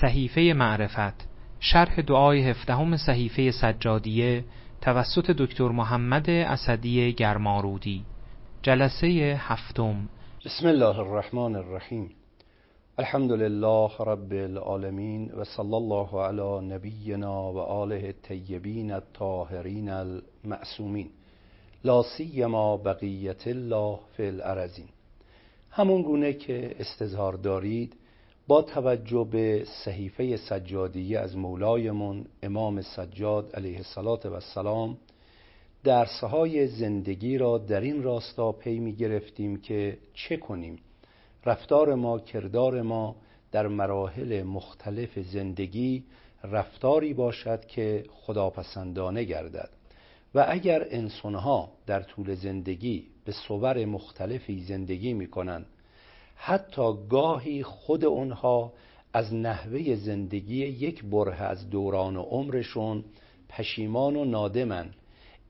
صحیفه معرفت شرح دعای هفدهم صحیفه سجادیه توسط دکتر محمد اسدی گرمارودی. جلسه هفتم. بسم الله الرحمن الرحیم. الحمد لله رب العالمین و صلی الله علی نبینا و آله الطیبین الطاهرین المعصومین. لا سیما بقیت الله فی الارضین. همون گونه که استظهار دارید با توجه به صحیفه سجادیه از مولایمون امام سجاد علیه السلام درسهای زندگی را در این راستا پی می گرفتیم که چه کنیم؟ رفتار ما کردار ما در مراحل مختلف زندگی رفتاری باشد که خداپسندانه گردد. و اگر انسانها در طول زندگی به صور مختلفی زندگی می کنند حتی گاهی خود اونها از نحوه زندگی یک بره از دوران عمرشون پشیمان و نادمن.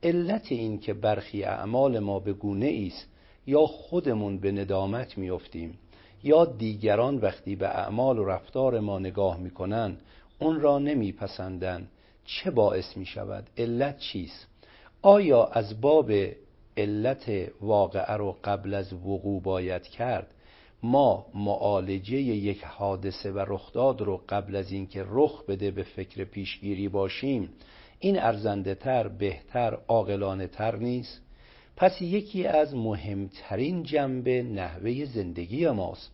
علت این که برخی اعمال ما به گونه است یا خودمون به ندامت میافتیم یا دیگران وقتی به اعمال و رفتار ما نگاه می‌کنن اون را نمیپسندن. چه باعث می شود علت چیست؟ آیا از باب علت واقعه رو قبل از وقوع باید کرد؟ ما معالجه یک حادثه و رخداد رو قبل از اینکه رخ بده به فکر پیشگیری باشیم این ارزنده تر بهتر عاقلانه تر نیست. پس یکی از مهمترین جنبه نحوه زندگی ماست.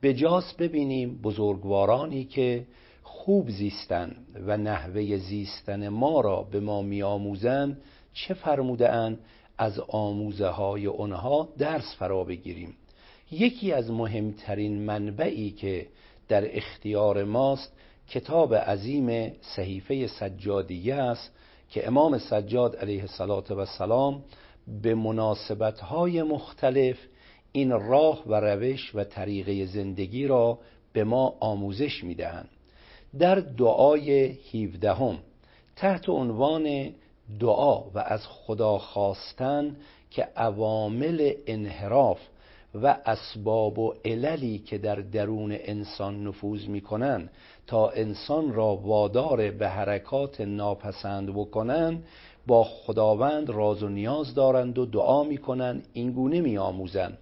به جاس ببینیم بزرگوارانی که خوب زیستن و نحوه زیستن ما را به ما میآموزند چه فرموده از آموزه های آنها درس فرا بگیریم. یکی از مهمترین منبعی که در اختیار ماست کتاب عظیم صحیفه سجادیه است که امام سجاد علیه السلام به مناسبتهای مختلف این راه و روش و طریقه زندگی را به ما آموزش می‌دهند. در دعای 17 تحت عنوان دعا و از خدا خواستن که عوامل انحراف و اسباب و عللی که در درون انسان نفوذ می‌کنن تا انسان را وادار به حرکات ناپسند بکنن با خداوند راز و نیاز دارند و دعا می‌کنند اینگونه میآموزند.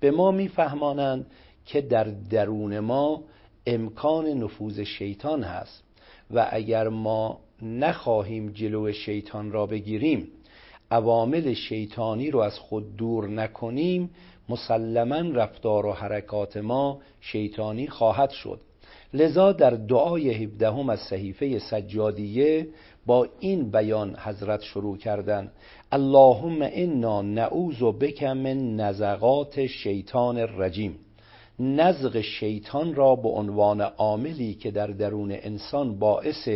به ما میفهمانند که در درون ما امکان نفوذ شیطان هست و اگر ما نخواهیم جلو شیطان را بگیریم عوامل شیطانی رو از خود دور نکنیم مسلما رفتار و حرکات ما شیطانی خواهد شد. لذا در دعای هبدهم از صحیفه سجادیه با این بیان حضرت شروع کردن اللهم انا نعوذ بک من نزغات شیطان الرجیم. نزغ شیطان را به عنوان عاملی که در درون انسان باعث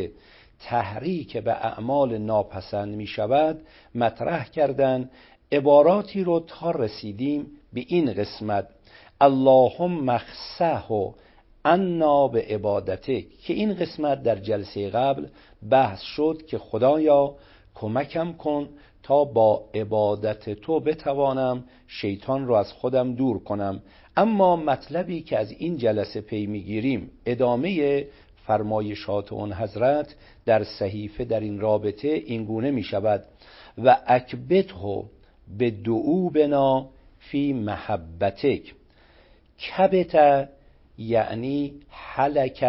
تحریک به اعمال ناپسند می شود مطرح کردند عباراتی رو تا رسیدیم به این قسمت. اللهم مخصه و انا به عبادته که این قسمت در جلسه قبل بحث شد که خدایا کمکم کن تا با عبادت تو بتوانم شیطان را از خودم دور کنم. اما مطلبی که از این جلسه پی می‌گیریم ادامه فرمایشات اون حضرت در صحیفه در این رابطه اینگونه می شود. و اکبته به دعو بنا فی محبتک. کبت یعنی حلک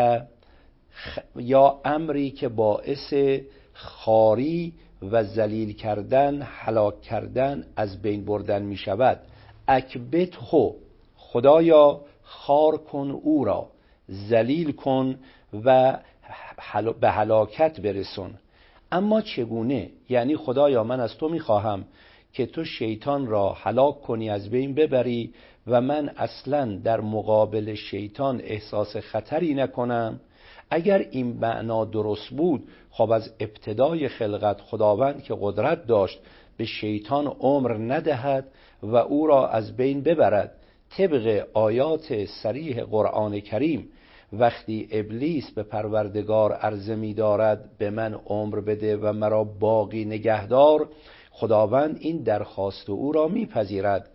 یا امری که باعث خاری و زلیل کردن حلاک کردن از بین بردن می شود. اکبت خدایا خار کن او را زلیل کن و به هلاکت برسون. اما چگونه؟ یعنی خدایا من از تو می‌خواهم که تو شیطان را هلاک کنی از بین ببری و من اصلا در مقابل شیطان احساس خطری نکنم. اگر این معنا درست بود خب از ابتدای خلقت خداوند که قدرت داشت به شیطان عمر ندهد و او را از بین ببرد. طبق آیات سریح قرآن کریم وقتی ابلیس به پروردگار عرضه می دارد به من عمر بده و مرا باقی نگهدار خداوند این درخواست او را میپذیرد.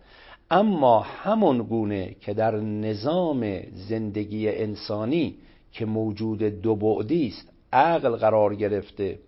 اما همون گونه که در نظام زندگی انسانی که موجود دو بعدی است عقل قرار گرفته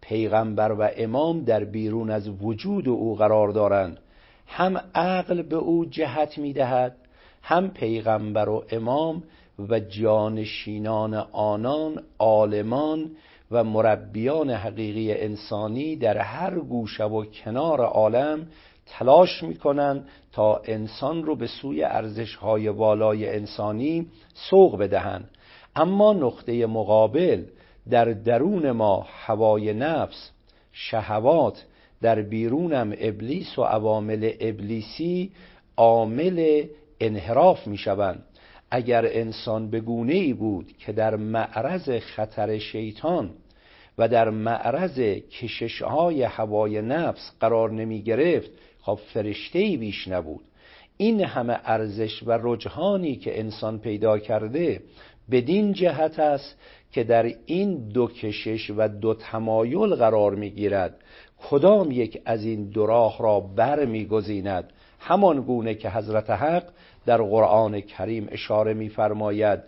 پیغمبر و امام در بیرون از وجود او قرار دارند. هم عقل به او جهت می‌دهد هم پیغمبر و امام و جانشینان آنان عالمان و مربیان حقیقی انسانی در هر گوشه و کنار عالم تلاش می‌کنند تا انسان رو به سوی ارزشهای والای انسانی سوق بدهند. اما نقطه مقابل در درون ما هوای نفس شهوات در بیرونم ابلیس و عوامل ابلیسی عامل انحراف می‌شوند. اگر انسان به گونه ای بود که در معرض خطر شیطان و در معرض کشش های هوای نفس قرار نمی گرفت خب فرشته ای بیش نبود. این همه ارزش و رجحانی که انسان پیدا کرده بدین جهت است که در این دو کشش و دو تمایل قرار می‌گیرد. کدام یک از این دو راه را بر میگزیند همان گونه که حضرت حق در قرآن کریم اشاره میفرماید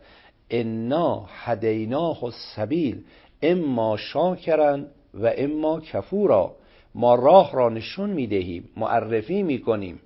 انا هدیناه السبیل اما شاکرن و اما کفورا. ما راه را نشون می‌دهیم معرفی می‌کنیم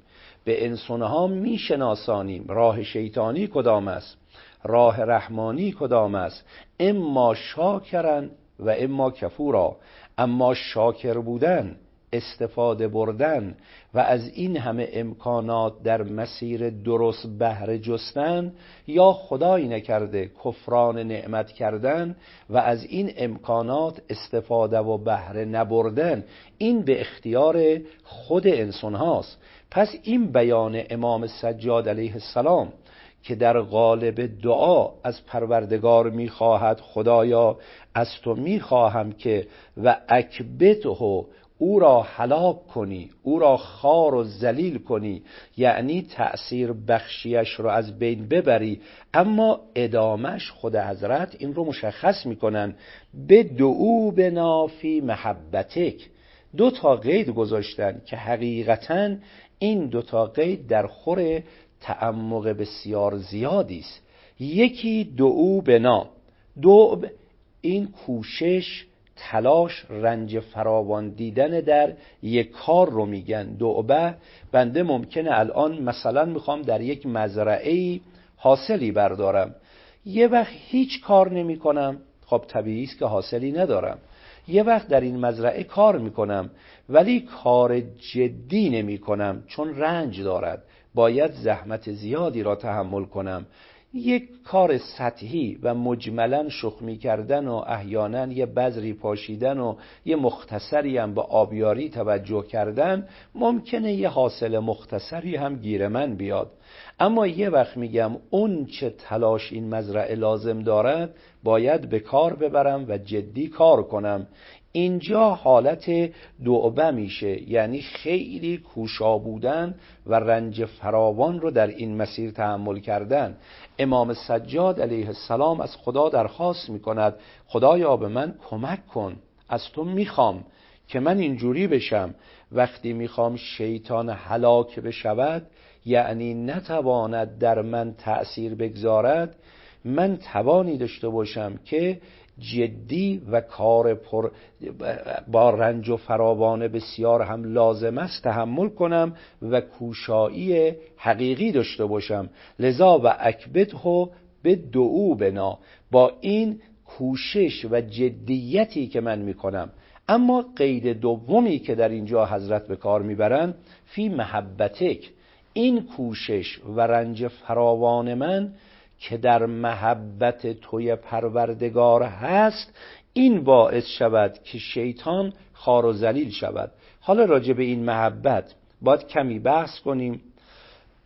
به انسانها میشناسانیم. راه شیطانی کدام است؟ راه رحمانی کدام است؟ اما شاکرن و اما کفورا. اما شاکر بودن استفاده بردن و از این همه امکانات در مسیر درست بهره جستن یا خدایی نکرده کفران نعمت کردن و از این امکانات استفاده و بهره نبردن این به اختیار خود انسان هاست. پس این بیان امام سجاد علیه السلام که در قالب دعا از پروردگار می‌خواهد خدایا از تو می‌خواهم که و اکبته او را هلاک کنی او را خار و ذلیل کنی یعنی تأثیر بخشیش رو از بین ببری. اما ادامش خود حضرت این رو مشخص می‌کنن. به دعو به نافی محبتک. دو تا قید گذاشتن که حقیقتا این دو تا قید در خور تعمق بسیار زیادی است. یکی دعو بنا. دعو این کوشش تلاش رنج فراوان دیدن در یک کار رو میگن. دعبه بنده ممکنه الان مثلا می‌خوام در یک مزرعه حاصلی بردارم. یه وقت هیچ کار نمی کنم خب طبیعی است که حاصلی ندارم. یه وقت در این مزرعه کار می‌کنم ولی کار جدی نمی کنم چون رنج دارد. باید زحمت زیادی را تحمل کنم. یک کار سطحی و مجملا شخمی کردن و احیانا یه بذری پاشیدن و یه مختصری هم به آبیاری توجه کردن ممکنه یه حاصل مختصری هم گیر من بیاد. اما یه وقت میگم اون چه تلاش این مزرعه لازم دارد باید به کار ببرم و جدی کار کنم. اینجا حالت دعبه میشه. یعنی خیلی کوشا بودن و رنج فراوان رو در این مسیر تحمل کردن. امام سجاد علیه السلام از خدا درخواست می‌کند خدایا به من کمک کن از تو می‌خوام که من اینجوری بشم. وقتی می‌خوام شیطان هلاک بشود یعنی نتواند در من تأثیر بگذارد من توانی داشته باشم که جدی و کار پر با رنج و فراوانه بسیار هم لازم است تحمل کنم و کوشایی حقیقی داشته باشم. لذا و اکبت به دعو بنا. با این کوشش و جدیتی که من می‌کنم. اما قید دومی که در اینجا حضرت به کار می‌برند فی محبتک. این کوشش و رنج فراوان من که در محبت توی پروردگار هست این باعث شود که شیطان خار و زلیل شود. حالا راجع به این محبت باید کمی بحث کنیم.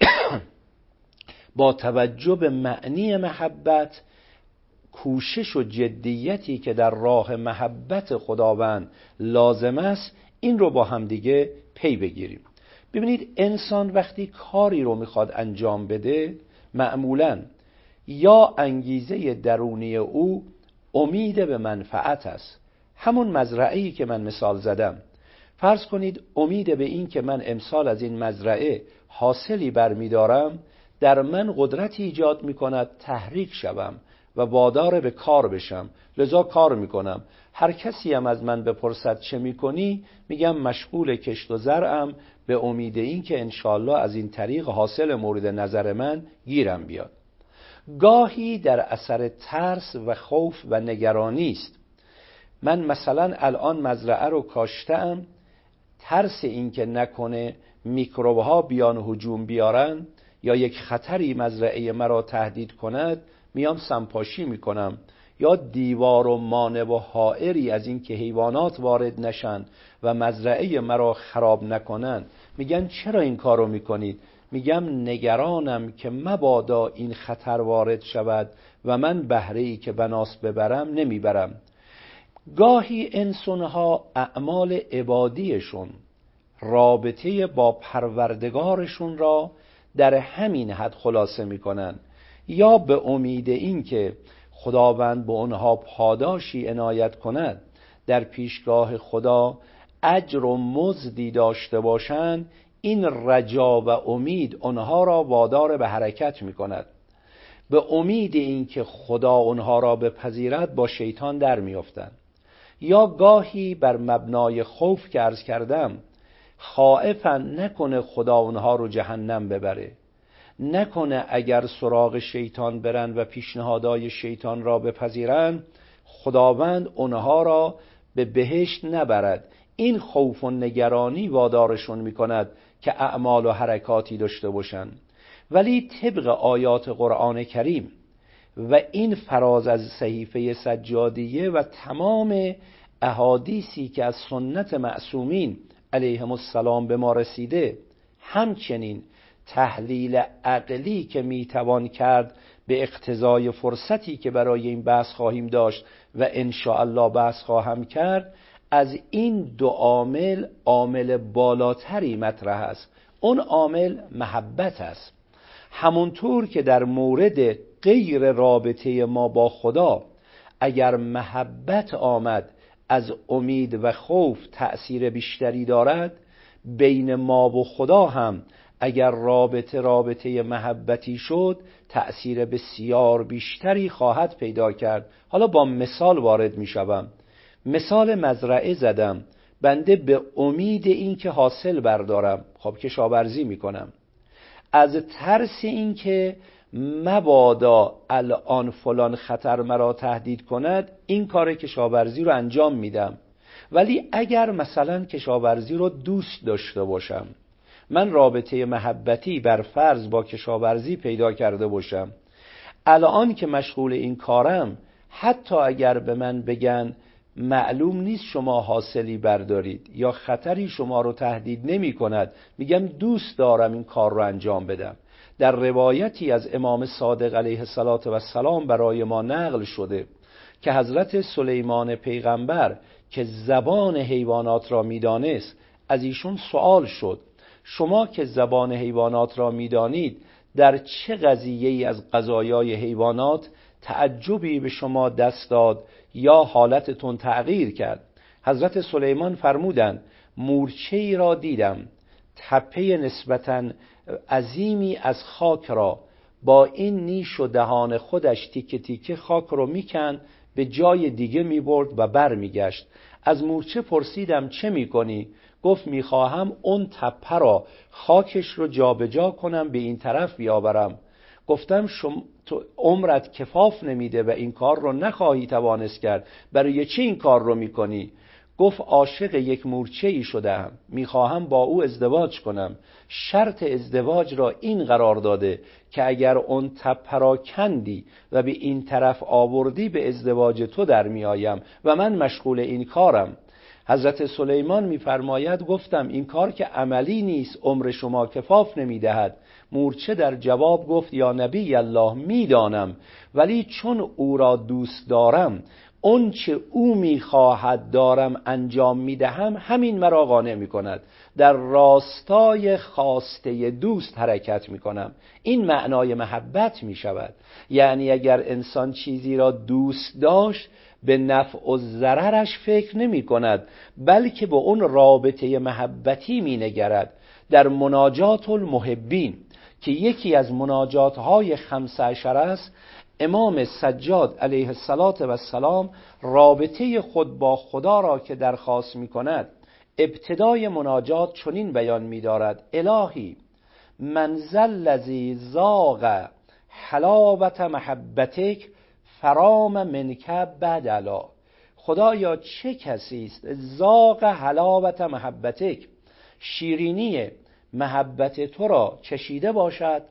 با توجه به معنی محبت کوشش و جدیتی که در راه محبت خداوند لازم است این رو با همدیگه پی بگیریم. ببینید انسان وقتی کاری رو می‌خواد انجام بده معمولا یا انگیزه درونی او امید به منفعت است. همون مزرعه که من مثال زدم. فرض کنید امید به این که من امسال از این مزرعه حاصلی برمیدارم در من قدرت ایجاد می کند تحریک شوم و وادار به کار بشم. لذا کار می‌کنم هر کسی هم از من بپرسد چه می‌کنی میگم مشغول کشت و زرعم. به امید این که انشالله از این طریق حاصل مورد نظر من گیرم بیاد. گاهی در اثر ترس و خوف و نگرانی است. من مثلا الان مزرعه رو کاشتم ترس اینکه نکنه میکروب ها بیان هجوم بیارن یا یک خطری مزرعه مرا تهدید کند میام سمپاشی می‌کنم. یا دیوار و مانع و حائری از اینکه حیوانات وارد نشن و مزرعه مرا خراب نکنن. میگن چرا این کارو می‌کنید؟ میگم نگرانم که مبادا این خطر وارد شود و من بهره ای که بناس ببرم نمی‌برم. گاهی انسانها اعمال عبادیشون رابطه با پروردگارشون را در همین حد خلاصه می‌کنن یا به امید اینکه خداوند به آنها پاداشی عنایت کند در پیشگاه خدا اجر و مزدی داشته باشند این رجا و امید آنها را وادار به حرکت می کند به امید اینکه خدا آنها را بپذیرد با شیطان در میافتند. یا گاهی بر مبنای خوف که ارز کردم خائفن نکنه خدا اونها رو جهنم ببره. نکنه اگر سراغ شیطان برن و پیشنهادای شیطان را بپذیرن خداوند اونها را به بهشت نبرد. این خوف و نگرانی وادارشون می‌کند. که اعمال و حرکاتی داشته باشند. ولی طبق آیات قرآن کریم و این فراز از صحیفه سجادیه و تمام احادیثی که از سنت معصومین علیهم السلام به ما رسیده همچنین تحلیل عقلی که می‌توان کرد به اقتضای فرصتی که برای این بحث خواهیم داشت و ان الله بحث خواهم کرد از این دو عامل عامل بالاتری مطرح است. اون عامل محبت است. همونطور که در مورد غیر رابطه ما با خدا اگر محبت آمد از امید و خوف تأثیر بیشتری دارد بین ما و خدا هم اگر رابطه رابطه محبتی شد تأثیر بسیار بیشتری خواهد پیدا کرد. حالا با مثال وارد می شوم مثال مزرعه زدم بنده به امید اینکه حاصل بردارم. خب کشاورزی می کنم از ترس اینکه مبادا الان فلان خطر مرا تهدید کند این کار کشاورزی رو انجام میدم. ولی اگر مثلا کشاورزی رو دوست داشته باشم من رابطه محبتی بر فرض با کشاورزی پیدا کرده باشم. الان که مشغول این کارم حتی اگر به من بگن معلوم نیست شما حاصلی بردارید یا خطری شما رو تهدید نمی کند. میگم دوست دارم این کار رو انجام بدم. در روایتی از امام صادق علیه السلام برای ما نقل شده که حضرت سلیمان پیغمبر که زبان حیوانات را می‌دانست از ایشون سوال شد. شما که زبان حیوانات را می‌دانید در چه قضیه ای از قضایای حیوانات تعجبی به شما دست داد یا حالتتون تغییر کرد. حضرت سلیمان فرمودند مورچه ای را دیدم. تپه نسبتا عظیمی از خاک را. با این نیش و دهان خودش تیکه تیکه خاک رو میکن به جای دیگه می‌برد و بر میگشت از مورچه پرسیدم چه می‌کنی؟ گفت می‌خواهم اون تپه را خاکش رو جابجا جا کنم به این طرف بیاورم. گفتم شم... تو عمرت کفاف نمیده و این کار رو نخواهی توانست کرد. برای چه این کار رو می‌کنی؟ گفت عاشق یک مورچه ای شدم می‌خواهم با او ازدواج کنم. شرط ازدواج را این قرار داده که اگر اون تپه کندی و به این طرف آوردی به ازدواج تو در میآیم و من مشغول این کارم. حضرت سلیمان میفرماید گفتم این کار که عملی نیست عمر شما کفاف نمی‌دهد. مورچه در جواب گفت یا نبی الله می‌دانم ولی چون او را دوست دارم اون چه او می‌خواهد دارم انجام می‌دهم همین مرا قانع می‌کند. در راستای خواسته دوست حرکت می‌کنم. این معنای محبت می‌شود. یعنی اگر انسان چیزی را دوست داشت به نفع و ضررش فکر نمی کند بلکه به اون رابطه محبتی می نگرد در مناجات المحبین که یکی از مناجات های خمسه عشر است امام سجاد علیه السلام رابطه خود با خدا را که درخواست می کند ابتدای مناجات چنین بیان می دارد الهی منزل لذی زاغ حلاوت محبتک فرام منک بدلا. خدایا چه کسی است؟ زاغ حلاوت محبتک. شیرینی محبت تو را چشیده باشد.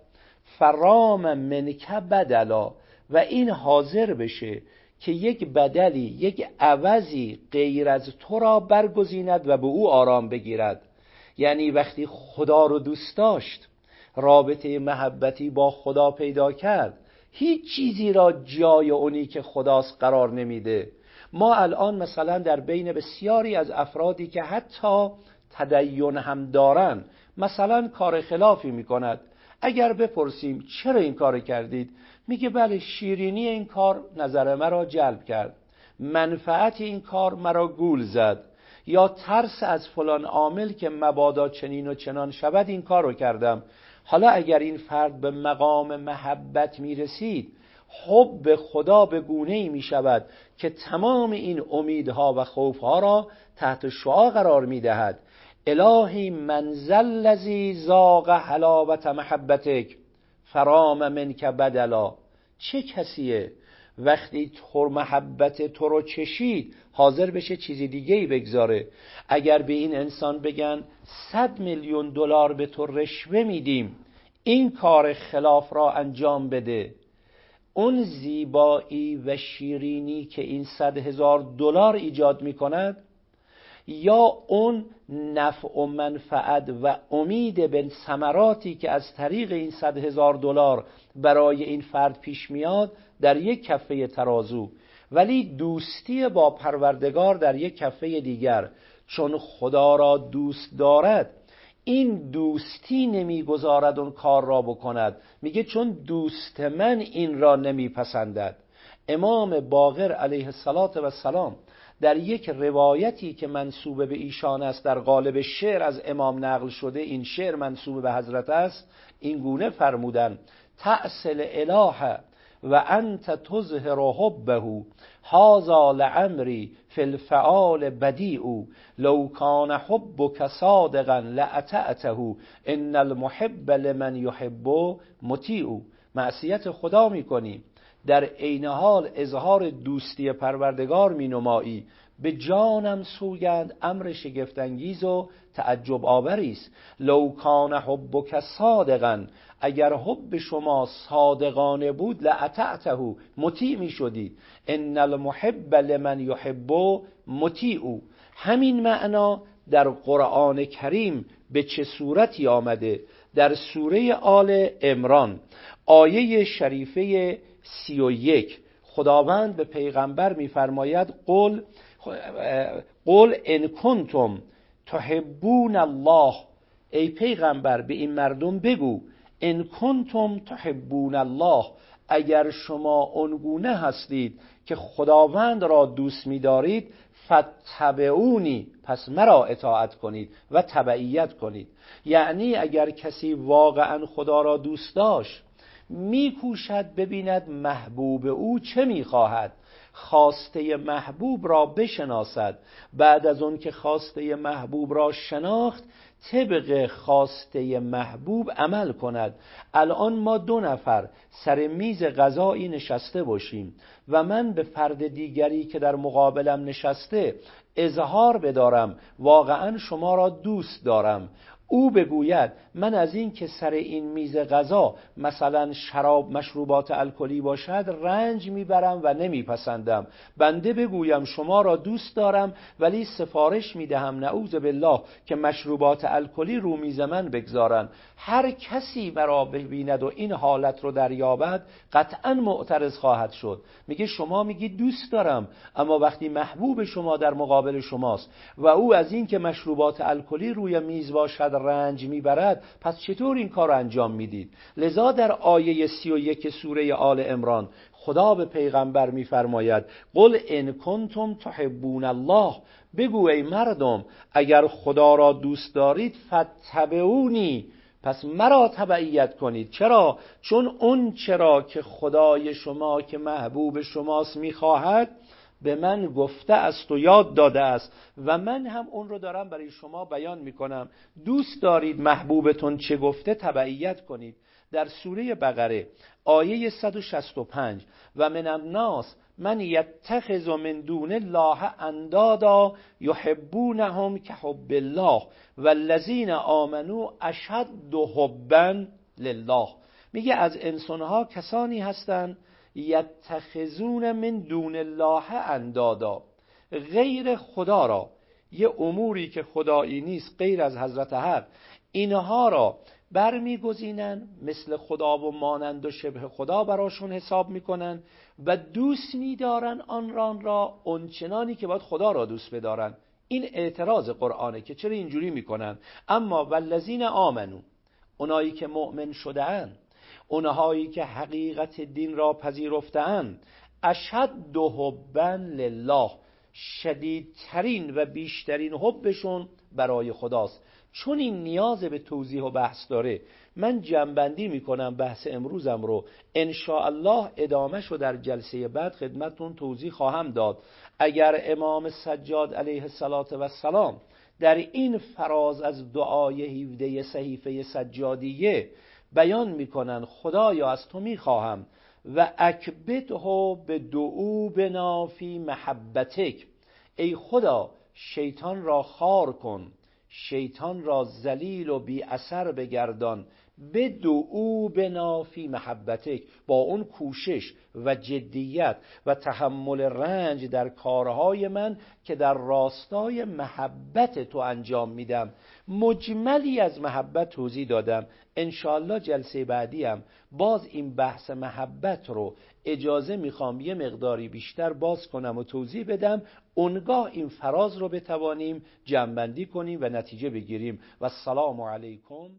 فرام منک بدلا و این حاضر بشه که یک بدلی یک عوضی غیر از تو را برگزیند و به او آرام بگیرد. یعنی وقتی خدا رو دوست داشت رابطه محبتی با خدا پیدا کرد هیچ چیزی را جای اونی که خداست قرار نمیده. ما الان مثلا در بین بسیاری از افرادی که حتی تدین هم دارن مثلا کار خلافی می‌کند. اگر بپرسیم چرا این کار کردید میگه بله شیرینی این کار نظر مرا جلب کرد. منفعت این کار مرا گول زد. یا ترس از فلان عامل که مبادا چنین و چنان شود این کار رو کردم. حالا اگر این فرد به مقام محبت می‌رسید حب خدا به گونه ای می شود که تمام این امیدها و خوفها را تحت شعا قرار می دهد الهی منزل لذی زاغ حلاوت محبتک فرام منک بدلا. چه کسیه؟ وقتی تو محبت تو رو چشید حاضر بشه چیزی دیگه ای بگذاره. اگر به این انسان بگن صد میلیون دلار به تو رشوه میدیم این کار خلاف را انجام بده. اون زیبایی و شیرینی که این صد هزار دلار ایجاد می کند یا اون نفع و منفعت و امید به ثمراتی که از طریق این صد هزار دلار برای این فرد پیش میاد در یک کفه ترازو. ولی دوستی با پروردگار در یک کفه دیگر. چون خدا را دوست دارد این دوستی نمی‌گذارد اون کار را بکند. میگه چون دوست من این را نمیپسندد. امام باقر علیه السلام در یک روایتی که منصوب به ایشان است در قالب شعر از امام نقل شده این شعر منصوب به حضرت است این گونه فرمودن تأصل اله و انت تظهر حبه هذا لعمری فی الفعال بدیع لو کان حبک صادقا لاتعته ان المحب لمن یحب مطیع. معصیت خدا می‌کنی. در عین حال اظهار دوستی پروردگار مینمایی. به جانم سوگند امر شگفتانگیز و تعجب آوری است لو کان حبک صادقا اگر حب شما صادقانه بود لعتعته مطیع می شدید ان المحب لمن یحب مطیع. همین معنا در قرآن کریم به چه صورتی آمده؟ در سوره آل امران آیه شریفه سی و یک. خداوند به پیغمبر میفرماید قل قل ان کنتم تحبون الله. ای پیغمبر به این مردم بگو ان کنتم تحبون الله. اگر شما اونگونه هستید که خداوند را دوست می‌دارید فتبعونی پس مرا اطاعت کنید و تبعیت کنید. یعنی اگر کسی واقعا خدا را دوست داشت میکوشد ببیند محبوب او چه می‌خواهد. خواسته محبوب را بشناسد. بعد از اون که خواسته محبوب را شناخت طبق خواسته محبوب عمل کند. الان ما دو نفر سر میز غذایی نشسته باشیم و من به فرد دیگری که در مقابلم نشسته اظهار بدارم. واقعا شما را دوست دارم. او بگوید من از این که سر این میز غذا مثلا شراب مشروبات الکلی باشد رنج می‌برم و نمیپسندم. بنده بگویم شما را دوست دارم ولی سفارش می‌دهم نعوذ بالله که مشروبات الکلی رو میز من بگذارن. هر کسی مرا ببیند و این حالت رو دریابد قطعا معترض خواهد شد. میگه شما میگی دوست دارم اما وقتی محبوب شما در مقابل شماست و او از این که مشروبات الکلی روی میز باشد رنج می‌برد پس چطور این کار انجام می‌دید؟ لذا در آیه سی و یک سوره آل امران خدا به پیغمبر میفرماید قل ان کنتم تحبون الله. بگو ای مردم اگر خدا را دوست دارید فتبعونی پس مرا تبعیت کنید. چرا؟ چون اون چرا که خدای شما که محبوب شماست می‌خواهد به من گفته است و یاد داده است و من هم اون رو دارم برای شما بیان می‌کنم. دوست دارید محبوبتون چه گفته تبعیت کنید. در سوره بقره آیه 165 و من الناس من یتخذ من دون الله اندادا یحبونهم که حب الله والذین آمنو اشد حبا لله. میگه از انسانها کسانی هستند یتخذون من دون الله اندادا غیر خدا را. یه اموری که خدایی نیست غیر از حضرت حق. اینها را برمیگزینن مثل خدا و مانند و شبه خدا براشون حساب می‌کنن و دوست میدارن آن ران را اونچنانی که باید خدا را دوست بدارن. این اعتراض قرآنه که چرا اینجوری می‌کنن؟ اما والذین آمنو اونایی که مؤمن شدهاند اونهایی که حقیقت دین را پذیرفتهاند. اشد حبا لله. شدیدترین و بیشترین حبشون برای خداست. چون این نیاز به توضیح و بحث داره من جنبندی می‌کنم بحث امروزم رو. ان الله ادامه شو در جلسه بعد خدمتون توضیح خواهم داد. اگر امام سجاد علیه السلام در این فراز از دعای 17 صحیفه سجادیه بیان می‌کنن خدایا از تو می‌خواهم. و اکبده به دعو بنا فی محبتک. ای خدا شیطان را خار کن. شیطان را زلیل و بی اثر بگردان. بدو او بنافی محبتک با اون کوشش و جدیت و تحمل رنج در کارهای من که در راستای محبت تو انجام میدم. مجملی از محبت توضیح دادم. انشالله جلسه بعدی هم باز این بحث محبت رو اجازه می‌خوام یه مقداری بیشتر باز کنم و توضیح بدم. اونگاه این فراز رو بتوانیم جنبندی کنیم و نتیجه بگیریم. و السلام علیکم.